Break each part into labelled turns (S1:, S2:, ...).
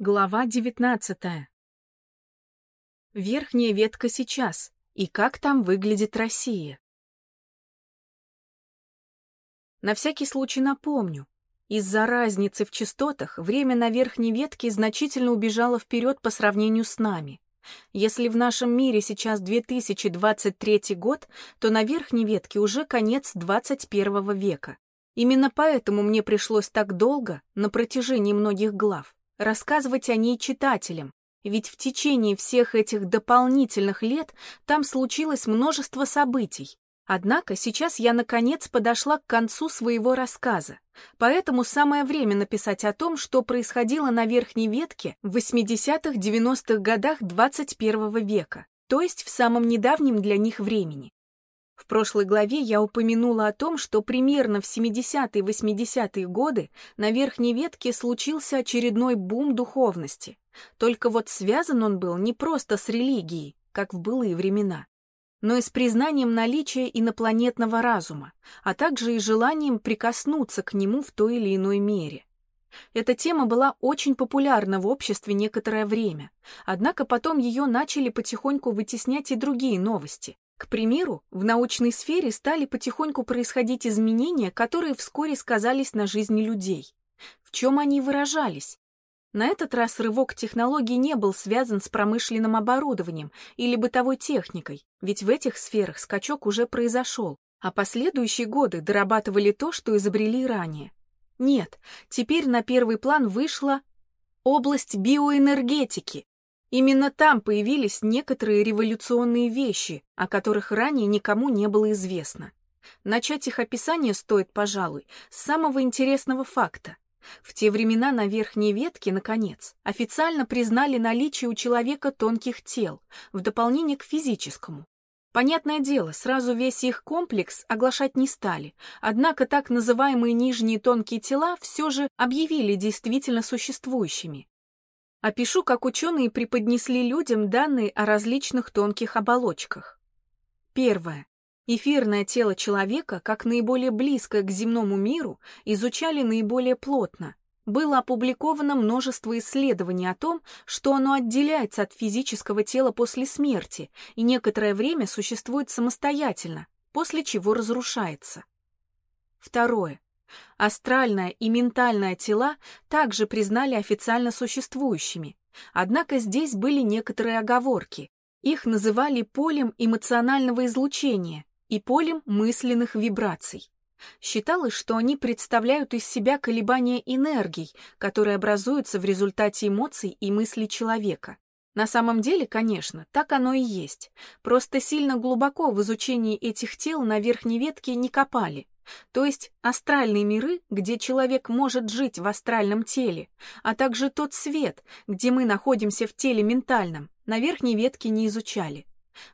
S1: Глава 19. Верхняя ветка сейчас. И как там выглядит Россия? На всякий случай напомню. Из-за разницы в частотах время на верхней ветке значительно убежало вперед по сравнению с нами. Если в нашем мире сейчас 2023 год, то на верхней ветке уже конец 21 века. Именно поэтому мне пришлось так долго, на протяжении многих глав, рассказывать о ней читателям, ведь в течение всех этих дополнительных лет там случилось множество событий. Однако сейчас я наконец подошла к концу своего рассказа, поэтому самое время написать о том, что происходило на верхней ветке в 80-90-х годах 21 века, то есть в самом недавнем для них времени. В прошлой главе я упомянула о том, что примерно в 70-е 80-е годы на верхней ветке случился очередной бум духовности. Только вот связан он был не просто с религией, как в былые времена, но и с признанием наличия инопланетного разума, а также и желанием прикоснуться к нему в той или иной мере. Эта тема была очень популярна в обществе некоторое время, однако потом ее начали потихоньку вытеснять и другие новости, к примеру, в научной сфере стали потихоньку происходить изменения, которые вскоре сказались на жизни людей. В чем они выражались? На этот раз рывок технологий не был связан с промышленным оборудованием или бытовой техникой, ведь в этих сферах скачок уже произошел, а последующие годы дорабатывали то, что изобрели ранее. Нет, теперь на первый план вышла область биоэнергетики, Именно там появились некоторые революционные вещи, о которых ранее никому не было известно. Начать их описание стоит, пожалуй, с самого интересного факта. В те времена на верхней ветке, наконец, официально признали наличие у человека тонких тел, в дополнение к физическому. Понятное дело, сразу весь их комплекс оглашать не стали, однако так называемые нижние тонкие тела все же объявили действительно существующими. Опишу, как ученые преподнесли людям данные о различных тонких оболочках. Первое. Эфирное тело человека, как наиболее близкое к земному миру, изучали наиболее плотно. Было опубликовано множество исследований о том, что оно отделяется от физического тела после смерти и некоторое время существует самостоятельно, после чего разрушается. Второе. Астральное и ментальное тела также признали официально существующими, однако здесь были некоторые оговорки. Их называли полем эмоционального излучения и полем мысленных вибраций. Считалось, что они представляют из себя колебания энергий, которые образуются в результате эмоций и мыслей человека. На самом деле, конечно, так оно и есть. Просто сильно глубоко в изучении этих тел на верхней ветке не копали. То есть астральные миры, где человек может жить в астральном теле, а также тот свет, где мы находимся в теле ментальном, на верхней ветке не изучали.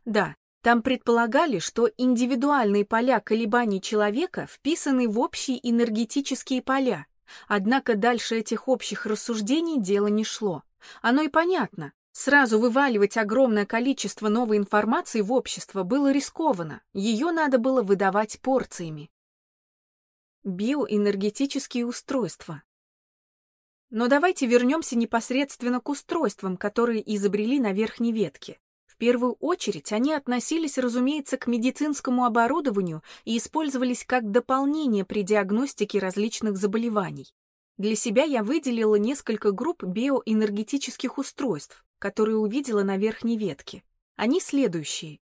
S1: Да, там предполагали, что индивидуальные поля колебаний человека вписаны в общие энергетические поля, однако дальше этих общих рассуждений дело не шло. Оно и понятно. Сразу вываливать огромное количество новой информации в общество было рискованно, ее надо было выдавать порциями биоэнергетические устройства. Но давайте вернемся непосредственно к устройствам, которые изобрели на верхней ветке. В первую очередь они относились, разумеется, к медицинскому оборудованию и использовались как дополнение при диагностике различных заболеваний. Для себя я выделила несколько групп биоэнергетических устройств, которые увидела на верхней ветке. Они следующие.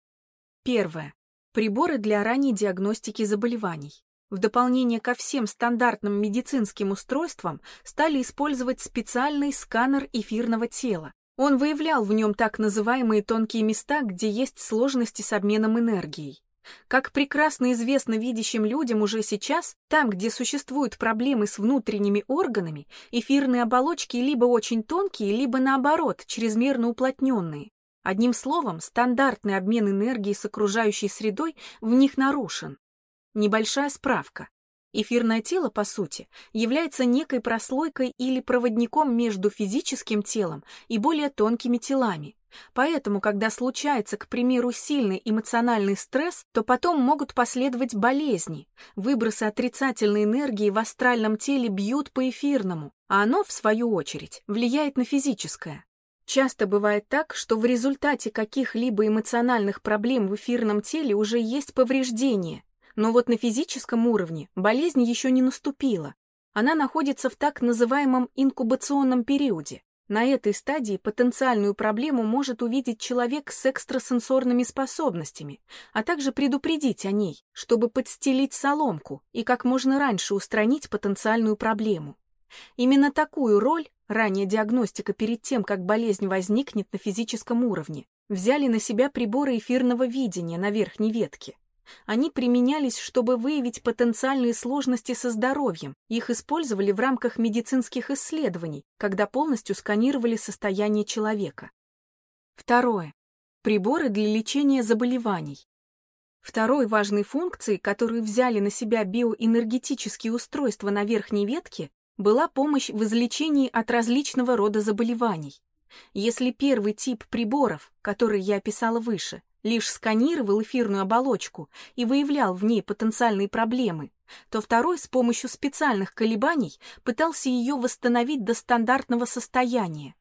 S1: Первое. Приборы для ранней диагностики заболеваний. В дополнение ко всем стандартным медицинским устройствам стали использовать специальный сканер эфирного тела. Он выявлял в нем так называемые тонкие места, где есть сложности с обменом энергией. Как прекрасно известно видящим людям уже сейчас, там, где существуют проблемы с внутренними органами, эфирные оболочки либо очень тонкие, либо наоборот, чрезмерно уплотненные. Одним словом, стандартный обмен энергии с окружающей средой в них нарушен. Небольшая справка. Эфирное тело, по сути, является некой прослойкой или проводником между физическим телом и более тонкими телами. Поэтому, когда случается, к примеру, сильный эмоциональный стресс, то потом могут последовать болезни. Выбросы отрицательной энергии в астральном теле бьют по эфирному, а оно, в свою очередь, влияет на физическое. Часто бывает так, что в результате каких-либо эмоциональных проблем в эфирном теле уже есть повреждение, но вот на физическом уровне болезнь еще не наступила. Она находится в так называемом инкубационном периоде. На этой стадии потенциальную проблему может увидеть человек с экстрасенсорными способностями, а также предупредить о ней, чтобы подстелить соломку и как можно раньше устранить потенциальную проблему. Именно такую роль, ранняя диагностика перед тем, как болезнь возникнет на физическом уровне, взяли на себя приборы эфирного видения на верхней ветке. Они применялись, чтобы выявить потенциальные сложности со здоровьем. Их использовали в рамках медицинских исследований, когда полностью сканировали состояние человека. Второе. Приборы для лечения заболеваний. Второй важной функцией, которую взяли на себя биоэнергетические устройства на верхней ветке, была помощь в излечении от различного рода заболеваний. Если первый тип приборов, который я описала выше, лишь сканировал эфирную оболочку и выявлял в ней потенциальные проблемы, то второй с помощью специальных колебаний пытался ее восстановить до стандартного состояния.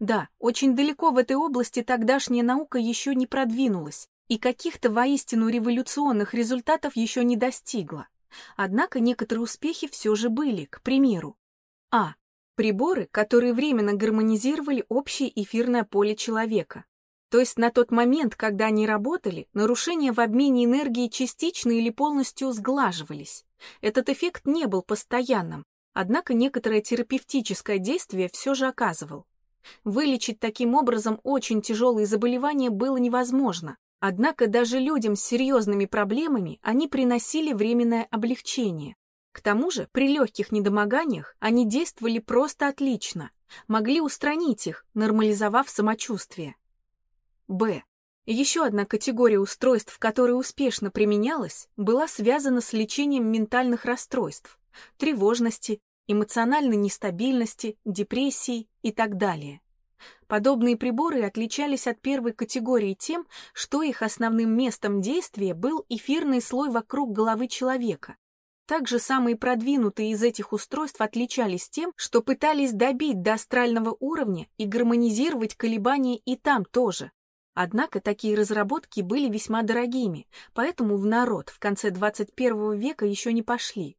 S1: Да, очень далеко в этой области тогдашняя наука еще не продвинулась и каких-то воистину революционных результатов еще не достигла. Однако некоторые успехи все же были, к примеру. А. Приборы, которые временно гармонизировали общее эфирное поле человека, то есть на тот момент, когда они работали, нарушения в обмене энергии частично или полностью сглаживались. Этот эффект не был постоянным, однако некоторое терапевтическое действие все же оказывал. Вылечить таким образом очень тяжелые заболевания было невозможно, однако даже людям с серьезными проблемами они приносили временное облегчение. К тому же при легких недомоганиях они действовали просто отлично, могли устранить их, нормализовав самочувствие. Б. Еще одна категория устройств, которая успешно применялась, была связана с лечением ментальных расстройств, тревожности, эмоциональной нестабильности, депрессии и так далее. Подобные приборы отличались от первой категории тем, что их основным местом действия был эфирный слой вокруг головы человека. Также самые продвинутые из этих устройств отличались тем, что пытались добить до астрального уровня и гармонизировать колебания и там тоже. Однако такие разработки были весьма дорогими, поэтому в народ в конце 21 века еще не пошли.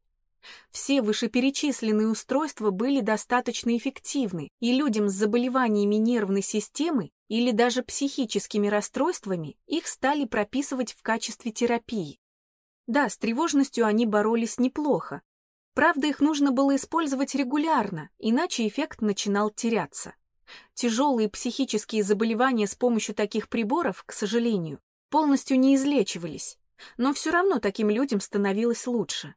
S1: Все вышеперечисленные устройства были достаточно эффективны, и людям с заболеваниями нервной системы или даже психическими расстройствами их стали прописывать в качестве терапии. Да, с тревожностью они боролись неплохо. Правда, их нужно было использовать регулярно, иначе эффект начинал теряться. Тяжелые психические заболевания с помощью таких приборов, к сожалению, полностью не излечивались, но все равно таким людям становилось лучше.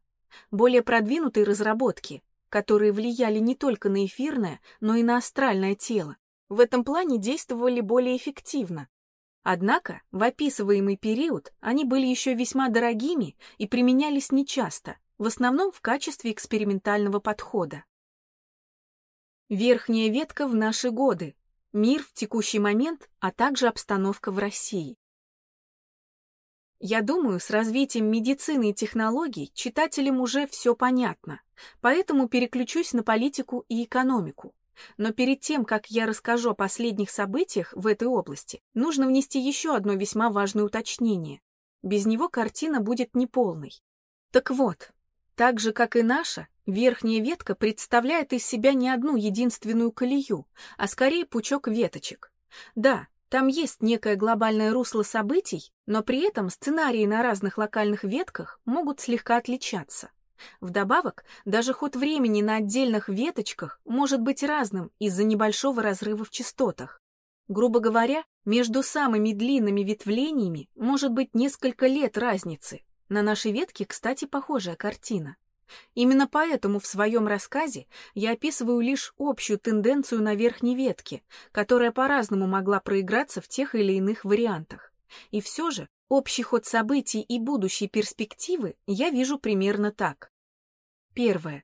S1: Более продвинутые разработки, которые влияли не только на эфирное, но и на астральное тело, в этом плане действовали более эффективно. Однако в описываемый период они были еще весьма дорогими и применялись нечасто, в основном в качестве экспериментального подхода. Верхняя ветка в наши годы. Мир в текущий момент, а также обстановка в России. Я думаю, с развитием медицины и технологий читателям уже все понятно, поэтому переключусь на политику и экономику. Но перед тем, как я расскажу о последних событиях в этой области, нужно внести еще одно весьма важное уточнение. Без него картина будет неполной. Так вот, так же, как и наша, Верхняя ветка представляет из себя не одну единственную колею, а скорее пучок веточек. Да, там есть некое глобальное русло событий, но при этом сценарии на разных локальных ветках могут слегка отличаться. Вдобавок, даже ход времени на отдельных веточках может быть разным из-за небольшого разрыва в частотах. Грубо говоря, между самыми длинными ветвлениями может быть несколько лет разницы. На нашей ветке, кстати, похожая картина. Именно поэтому в своем рассказе я описываю лишь общую тенденцию на верхней ветке, которая по-разному могла проиграться в тех или иных вариантах. И все же общий ход событий и будущие перспективы я вижу примерно так. Первое.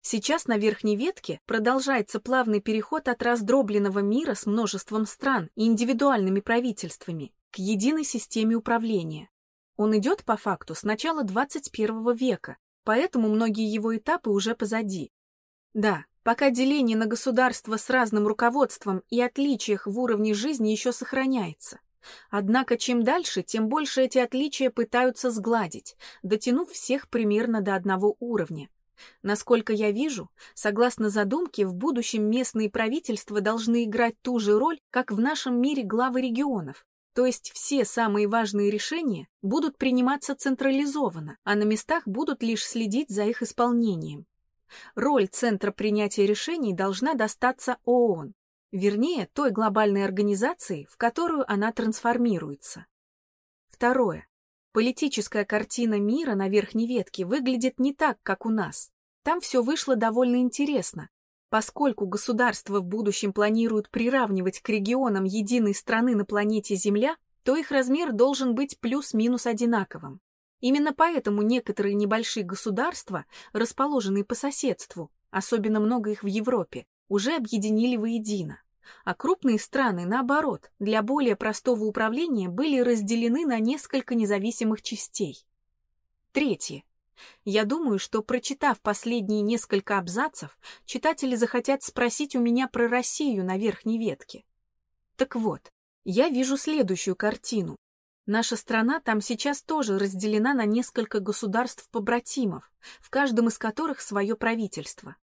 S1: Сейчас на верхней ветке продолжается плавный переход от раздробленного мира с множеством стран и индивидуальными правительствами к единой системе управления. Он идет по факту с начала 21 века, поэтому многие его этапы уже позади. Да, Пока деление на государства с разным руководством и отличиях в уровне жизни еще сохраняется. Однако чем дальше, тем больше эти отличия пытаются сгладить, дотянув всех примерно до одного уровня. Насколько я вижу, согласно задумке, в будущем местные правительства должны играть ту же роль, как в нашем мире главы регионов. То есть все самые важные решения будут приниматься централизованно, а на местах будут лишь следить за их исполнением. Роль центра принятия решений должна достаться ООН, вернее, той глобальной организации, в которую она трансформируется. Второе. Политическая картина мира на верхней ветке выглядит не так, как у нас. Там все вышло довольно интересно. Поскольку государства в будущем планируют приравнивать к регионам единой страны на планете Земля, то их размер должен быть плюс-минус одинаковым. Именно поэтому некоторые небольшие государства, расположенные по соседству, особенно много их в Европе, уже объединили воедино а крупные страны, наоборот, для более простого управления были разделены на несколько независимых частей. Третье. Я думаю, что, прочитав последние несколько абзацев, читатели захотят спросить у меня про Россию на верхней ветке. Так вот, я вижу следующую картину. Наша страна там сейчас тоже разделена на несколько государств-побратимов, в каждом из которых свое правительство.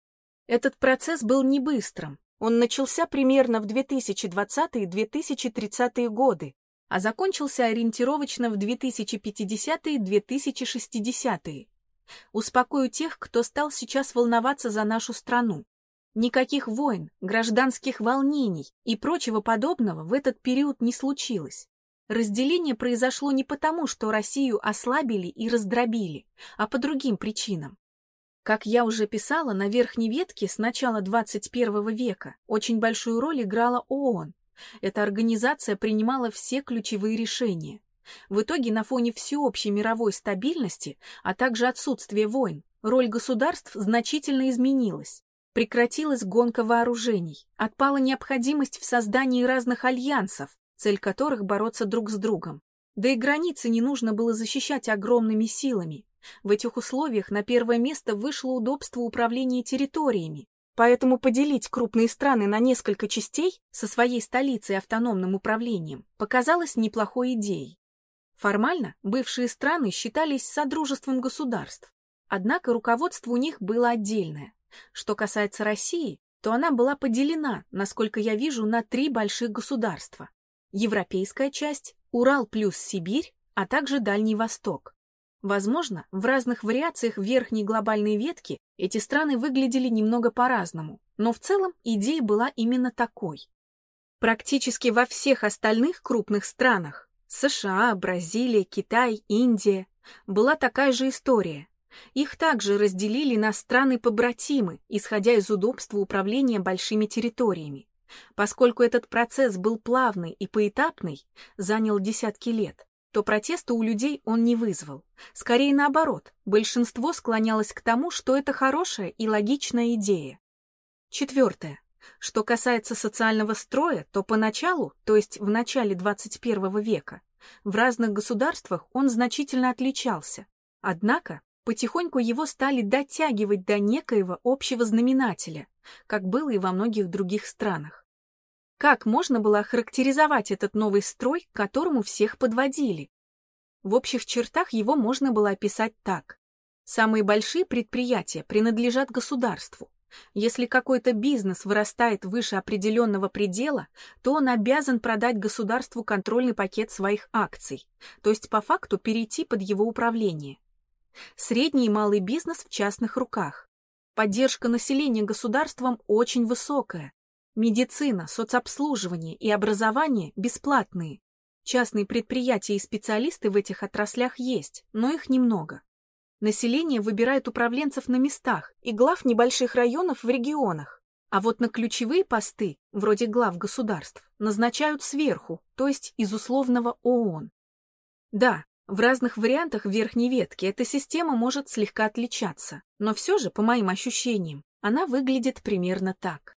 S1: Этот процесс был не быстрым, он начался примерно в 2020-2030 годы, а закончился ориентировочно в 2050-2060. Успокою тех, кто стал сейчас волноваться за нашу страну. Никаких войн, гражданских волнений и прочего подобного в этот период не случилось. Разделение произошло не потому, что Россию ослабили и раздробили, а по другим причинам. Как я уже писала, на верхней ветке с начала 21 века очень большую роль играла ООН. Эта организация принимала все ключевые решения. В итоге на фоне всеобщей мировой стабильности, а также отсутствия войн, роль государств значительно изменилась. Прекратилась гонка вооружений, отпала необходимость в создании разных альянсов, цель которых бороться друг с другом. Да и границы не нужно было защищать огромными силами. В этих условиях на первое место вышло удобство управления территориями, поэтому поделить крупные страны на несколько частей со своей столицей автономным управлением показалось неплохой идеей. Формально бывшие страны считались содружеством государств, однако руководство у них было отдельное. Что касается России, то она была поделена, насколько я вижу, на три больших государства. Европейская часть, Урал плюс Сибирь, а также Дальний Восток. Возможно, в разных вариациях верхней глобальной ветки эти страны выглядели немного по-разному, но в целом идея была именно такой. Практически во всех остальных крупных странах – США, Бразилия, Китай, Индия – была такая же история. Их также разделили на страны-побратимы, исходя из удобства управления большими территориями. Поскольку этот процесс был плавный и поэтапный, занял десятки лет, то протеста у людей он не вызвал. Скорее наоборот, большинство склонялось к тому, что это хорошая и логичная идея. Четвертое. Что касается социального строя, то поначалу, то есть в начале 21 века, в разных государствах он значительно отличался. Однако потихоньку его стали дотягивать до некоего общего знаменателя, как было и во многих других странах. Как можно было охарактеризовать этот новый строй, к которому всех подводили? В общих чертах его можно было описать так. Самые большие предприятия принадлежат государству. Если какой-то бизнес вырастает выше определенного предела, то он обязан продать государству контрольный пакет своих акций, то есть по факту перейти под его управление. Средний и малый бизнес в частных руках. Поддержка населения государством очень высокая, Медицина, соцобслуживание и образование бесплатные. Частные предприятия и специалисты в этих отраслях есть, но их немного. Население выбирает управленцев на местах и глав небольших районов в регионах. А вот на ключевые посты, вроде глав государств, назначают сверху, то есть из условного ООН. Да, в разных вариантах верхней ветки эта система может слегка отличаться, но все же, по моим ощущениям, она выглядит примерно так.